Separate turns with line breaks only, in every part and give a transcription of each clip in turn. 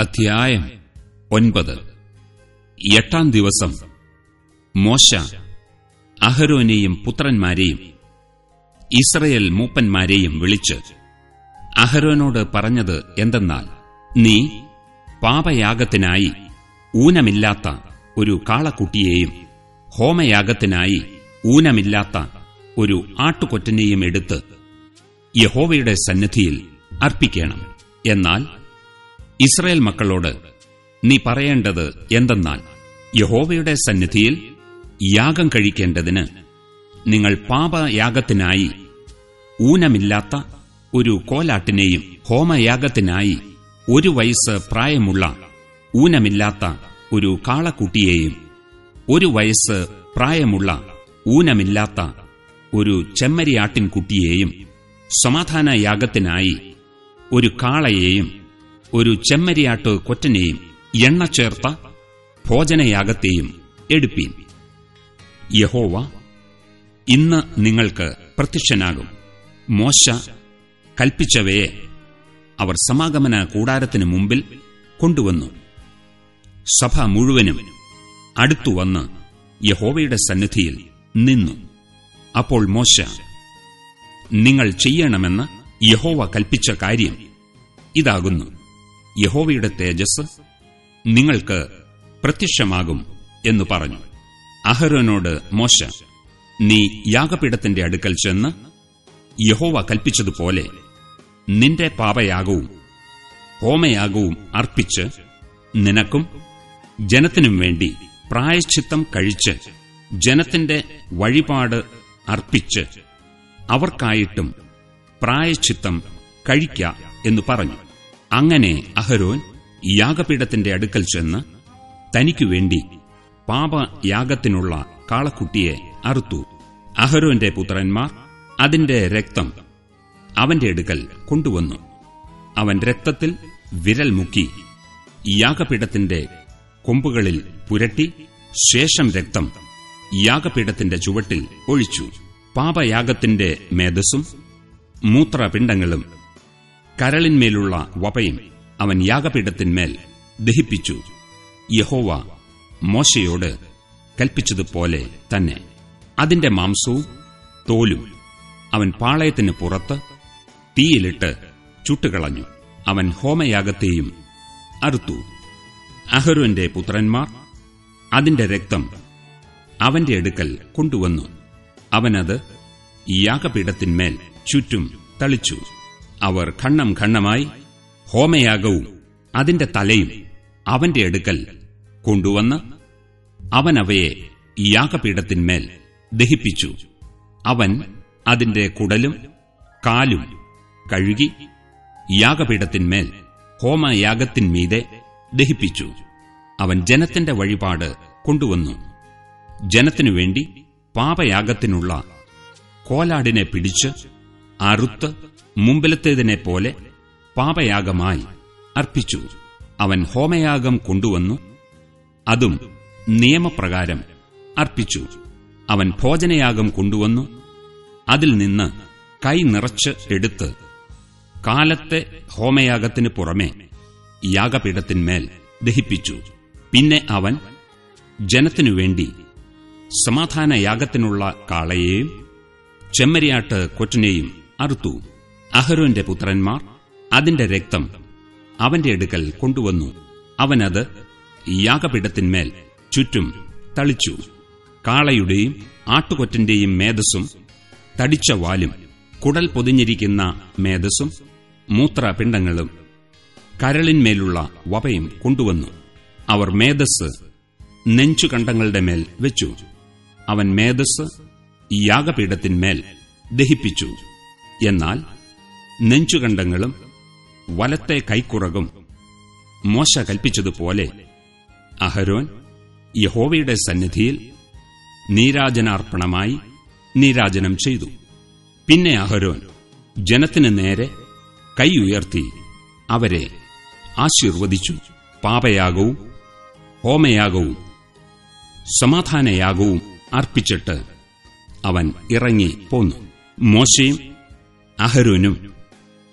അധ്യായം ഒൻപത്. എട്ടാം ദിവസം മോശ അഹരോനെയും പുത്രന്മാരെയും ഇസ്രയേൽ മൂപ്പന്മാരെയും വിളിച്ച് അഹരോനോട് പറഞ്ഞത് എന്തെന്നാൽ നീ പാപയാഗത്തിനായി ഊനമില്ലാത്ത ഒരു കാളക്കുട്ടിയെയും ഹോമയാഗത്തിനായി ഊനമില്ലാത്ത ഒരു ആട്ടുകൊറ്റനെയും എടുത്ത് യഹോവയുടെ സന്നിധിയിൽ അർപ്പിക്കണം. എന്നാൽ ഇസ്രയേൽ മക്കളോട് നീ പറയേണ്ടത് എന്തെന്നാൽ യഹോവയുടെ സന്നിധിയിൽ യാഗം കഴിക്കേണ്ടതിന് നിങ്ങൾ പാപയാഗത്തിനായി ഊനമില്ലാത്ത ഒരു കോലാട്ടിനെയും ഹോമയാഗത്തിനായി ഒരു വയസ്സ് പ്രായമുള്ള ഊനമില്ലാത്ത ഒരു കാളക്കുട്ടിയെയും ഒരു വയസ്സ് പ്രായമുള്ള ഊനമില്ലാത്ത ഒരു ചെമ്മരിയാട്ടിൻകുട്ടിയെയും സമാധാന യാഗത്തിനായി ഒരു കാളയെയും ഒരു ചെമ്മരിയാട്ട് കൊറ്റനെയും എണ്ണ ചേർത്ത ഭോജനയാഗത്തെയും എടുപ്പീൻ. യഹോവ ഇന്ന് നിങ്ങൾക്ക് പ്രത്യക്ഷനാകും. മോശ കൽപ്പിച്ചവയെ അവർ സമാഗമന കൂടാരത്തിനു മുമ്പിൽ കൊണ്ടുവന്നു. സഭ മുഴുവനും അടുത്തുവന്ന് യഹോവയുടെ സന്നിധിയിൽ നിന്നു. അപ്പോൾ മോശ നിങ്ങൾ ചെയ്യണമെന്ന് യഹോവ കൽപ്പിച്ച കാര്യം ഇതാകുന്നു. യഹോവയുടെ തേജസ് നിങ്ങൾക്ക് പ്രത്യക്ഷമാകും എന്നു പറഞ്ഞു. അഹരോനോട് മോശ നീ യാഗപീഠത്തിന്റെ അടുക്കൽ ചെന്ന് യഹോവ കൽപ്പിച്ചതുപോലെ നിന്റെ പാപയാഗവും ഹോമയാഗവും അർപ്പിച്ച് നിനക്കും ജനത്തിനും വേണ്ടി പ്രായശ്ചിത്തം കഴിച്ച് ജനത്തിന്റെ വഴിപാട് അർപ്പിച്ച് അവർക്കായിട്ടും പ്രായശ്ചിത്തം കഴിക്ക എന്നു പറഞ്ഞു. അങ്ങനെ അഹരോൻ യാഗപീഠത്തിന്റെ അടുക്കൽ ചെന്ന് തനിക്കുവേണ്ടി പാപയാഗത്തിനുള്ള കാളക്കുട്ടിയെ അറുത്തു. അഹരോന്റെ പുത്രന്മാർ അതിന്റെ രക്തം അവന്റെ അടുക്കൽ കൊണ്ടുവന്നു. അവൻ രക്തത്തിൽ വിരൽ മുക്കി യാഗപീഠത്തിന്റെ കൊമ്പുകളിൽ പുരട്ടി ശേഷം രക്തം യാഗപീഠത്തിന്റെ ചുവട്ടിൽ ഒഴിച്ചു. പാപയാഗത്തിന്റെ മേധസ്സും മൂത്രപിണ്ഡങ്ങളും കരളിന്മേലുള്ള വപയും അവൻ യാഗപീഠത്തിന്മേൽ ദഹിപ്പിച്ചു. യഹോവ മോശയോട് കൽപ്പിച്ചതുപോലെ തന്നെ. അതിന്റെ മാംസവും തോലും അവൻ പാളയത്തിന് പുറത്ത് തീയിലിട്ട് ചുട്ടുകളഞ്ഞു. അവൻ ഹോമയാഗത്തെയും അറുത്തു. അഹരുവിന്റെ പുത്രന്മാർ അതിന്റെ രക്തം അവന്റെ അടുക്കൽ കൊണ്ടുവന്നു. അവനത് യാഗപീഠത്തിന്മേൽ ചുറ്റും തളിച്ചു. അവർ ഖണ്ണം ഖണ്ണമായി ഹോമയാഗവും അതിന്റെ തലയും അവന്റെ അടുക്കൽ കൊണ്ടുവന്ന് അവൻ അവയെ യാഗപീഠത്തിന്മേൽ ദഹിപ്പിച്ചു. അവൻ അതിന്റെ കുടലും കാലും കഴുകി യാഗപീഠത്തിന്മേൽ ഹോമയാഗത്തിന്മീതെ ദഹിപ്പിച്ചു. അവൻ ജനത്തിന്റെ വഴിപാട് കൊണ്ടുവന്നു. ജനത്തിനുവേണ്ടി പാപയാഗത്തിനുള്ള കോലാടിനെ പിടിച്ച് അറുത്ത് മുമ്പിലത്തേതിനെപ്പോലെ പാപയാഗമായി അർപ്പിച്ചു. അവൻ ഹോമയാഗം കൊണ്ടുവന്നു. അതും നിയമപ്രകാരം അർപ്പിച്ചു. അവൻ ഭോജനയാഗം കൊണ്ടുവന്നു. അതിൽ നിന്ന് കൈ നിറച്ച് എടുത്ത് കാലത്തെ ഹോമയാഗത്തിന് പുറമെ യാഗപീഠത്തിന്മേൽ ദഹിപ്പിച്ചു. പിന്നെ അവൻ ജനത്തിനുവേണ്ടി സമാധാനയാഗത്തിനുള്ള കാളയെയും ചെമ്മരിയാട്ട് കൊറ്റനെയും അറുത്തു. അഹരോന്റെ പുത്രന്മാർ അതിന്റെ രക്തം അവന്റെ അടുക്കൽ കൊണ്ടുവന്നു. അവനത് യാഗപീഠത്തിന്മേൽ ചുറ്റും തളിച്ചു. കാളയുടെയും ആട്ടുകൊറ്റന്റെയും മേധസ്സും തടിച്ച വാലും കുടൽ പൊതിഞ്ഞിരിക്കുന്ന മേധസ്സും മൂത്രപിണ്ഡങ്ങളും കരളിന്മേലുള്ള വപയും കൊണ്ടുവന്നു. അവർ മേധസ് നെഞ്ചുകണ്ടങ്ങളുടെ മേൽ വെച്ചു. അവൻ മേധസ് യാഗപീഠത്തിന്മേൽ ദഹിപ്പിച്ചു. എന്നാൽ നെഞ്ചുകണ്ടങ്ങളും വലത്തെ കൈക്കുറകും മോശ കൽപ്പിച്ചതുപോലെ അഹരോൻ യഹോവയുടെ സന്നിധിയിൽ നീരാജനാർപ്പണമായി നീരാജനം ചെയ്തു. പിന്നെ അഹരോൻ ജനത്തിന് നേരെ കൈ ഉയർത്തി അവരെ ആശീർവദിച്ചു. പാപയാഗവും ഹോമയാഗവും സമാധാനയാഗവും അർപ്പിച്ചിട്ട് അവൻ ഇറങ്ങി പോന്നു മോശയും അഹരോനും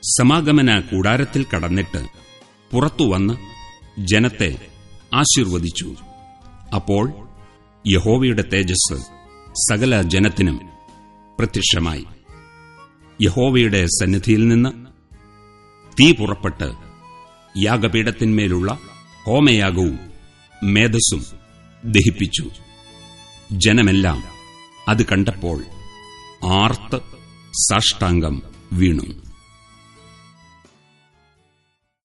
സമാഗമന കൂടാരത്തിൽ കടന്നിട്ട് പുറത്തുവന്ന് ജനത്തെ ആശീർവദിച്ചു. അപ്പോൾ യഹോവയുടെ തേജസ് സകല ജനത്തിനും പ്രത്യക്ഷമായി. യഹോവയുടെ സന്നിധിയിൽ നിന്ന് തീ പുറപ്പെട്ട് യാഗപീഠത്തിന്മേലുള്ള ഹോമയാഗവും മേധസ്സും ദഹിപ്പിച്ചു. ജനമെല്ലാം അത് കണ്ടപ്പോൾ ആർത്ത് സാഷ്ടാംഗം വീണു.